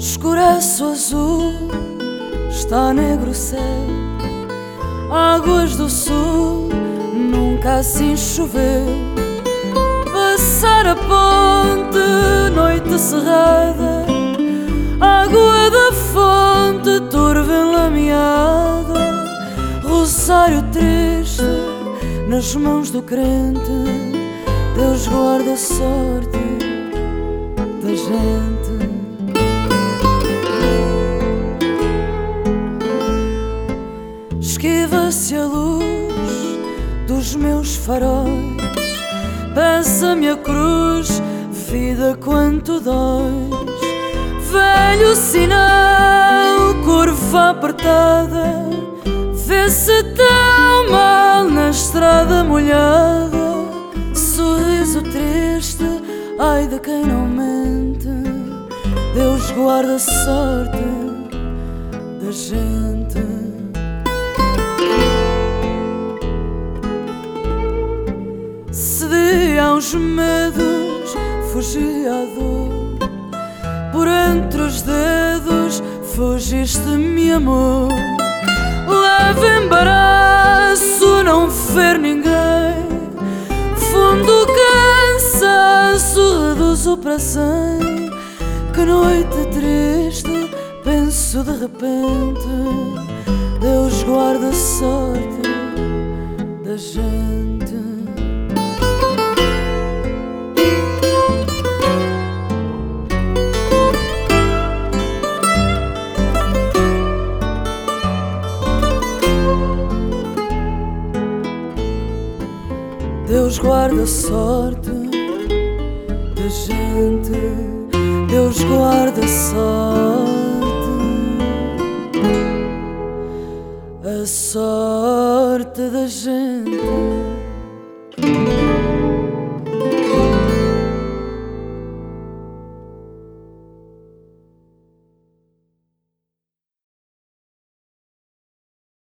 Escurece o azul, está negro o céu. Águas do sul, nunca assim choveu. Passar a ponte, noite cerrada. Água da fonte, turva enlameada. Rosário triste, nas mãos do crente. Deus guarda a sorte da gente. Esquiva-se a luz dos meus faróis, pesa-me a cruz, vida quanto dóis. Velho sinal, curva apertada, vê-se tão mal na estrada molhada. Sorriso triste, ai de quem não mente. Deus guarda a sorte da gente. Cedia aos medos, fugia à dor. Por entre os dedos, fugiste-me, amor. Leva embaraço, não ver ninguém. Fundo cansaço, reduzo para cem. Que noite triste, penso de repente. Deus guarda a sorte da gente. Deus guarda a sorte da gente, Deus guarda a sorte, a sorte da gente.